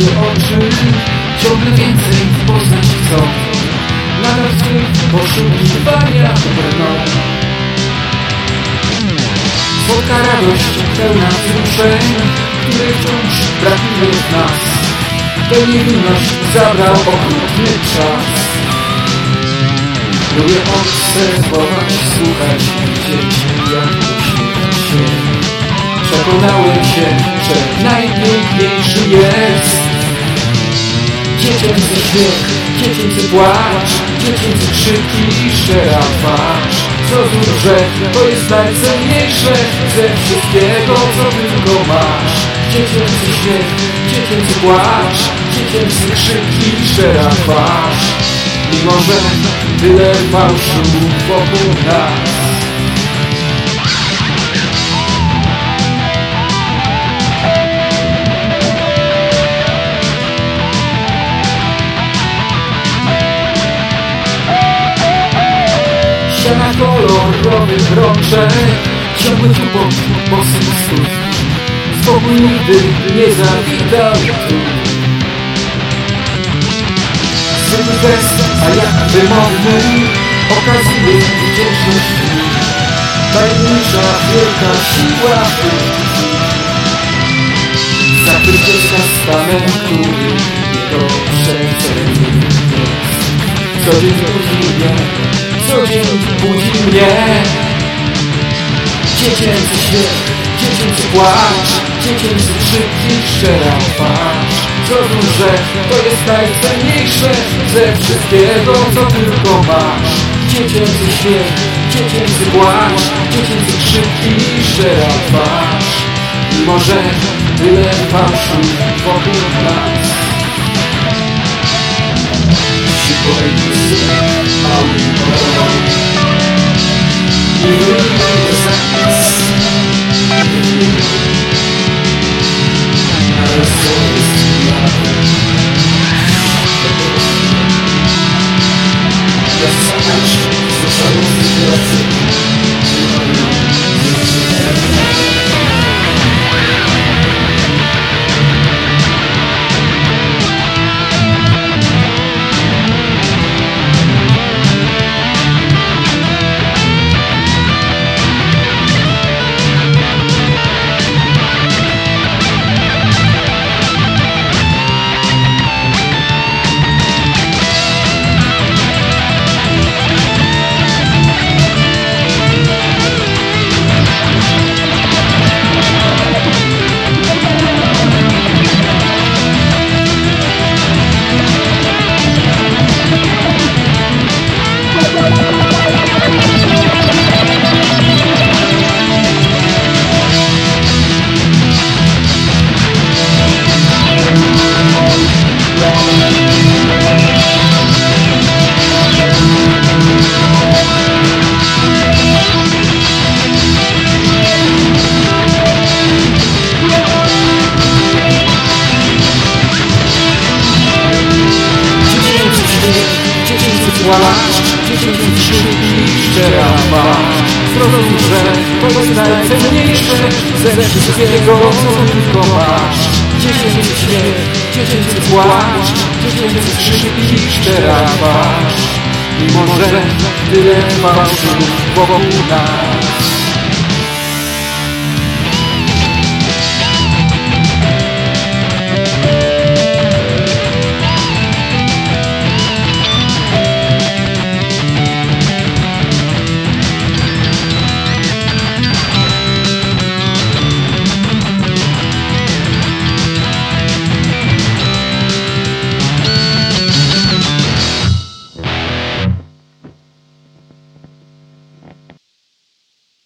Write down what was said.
Wielkie oczy Ciągle więcej poznać chcą. Nadal w swych poszukiwaniach brną Słodka radość pełna wzruszeń Której wciąż brakuje w nas. Tę niewinność zabrał okrutny czas. Lubię obserwować, słuchać, widzieć jak uśmiecha się. Przekonałem się, że najpiękniejszy jest Dziecięcy śmiech, dziecięcy płacz Dziecięcy krzyki i szczera twarz. Zrozum, że to jest najcenniejsze Ze wszystkiego, co tylko masz. Dziecięcy śmiech, dziecięcy płacz Dziecięcy krzyki i szczera twarz. Mimo, że tyle fałszu wokół nas Ściana kolorowych rączek Ciągły tupot bosych stóp Spokój nigdy nie zawitał. Tu Zwykły gest, a jak wymowny Okazuje wdzięczność. Tajemnicza, wielka siła. Zakrycie stanem, który nie do przecenienia jest Codziennie budzi codziennie budzi mnie. Dziecięcy śmiech, dziecięcy płacz Dziecięcy krzyk i szczera twarz. Zrozum, że to jest najcenniejsze Ze wszystkiego, co tylko masz. Dziecięcy śmiech, dziecięcy płacz Dziecięcy krzyk i szczera twarz. Mimo, że tyle fałszu wokół nas. She played Yeah. Zrozum, że to jest najcenniejsze Ze wszystkiego, co tylko masz. Dziecięcy śmiech, dziecięcy płacz Dziecięcy krzyk i szczera twarz. Mimo, że tyle fałszów wokół nas